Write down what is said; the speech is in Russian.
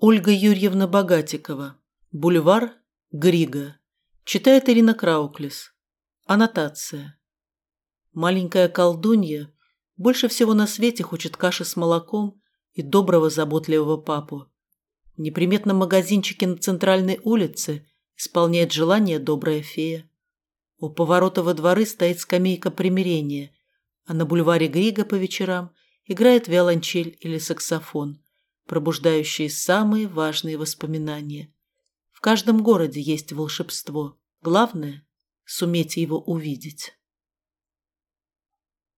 Ольга Юрьевна Богатикова. Бульвар Грига. Читает Ирина Крауклис. Аннотация. Маленькая колдунья больше всего на свете хочет каши с молоком и доброго заботливого папу. В неприметном магазинчике на центральной улице исполняет желание добрая фея. У поворота во дворы стоит скамейка примирения, а на бульваре Грига по вечерам играет виолончель или саксофон – пробуждающие самые важные воспоминания. В каждом городе есть волшебство. Главное – суметь его увидеть.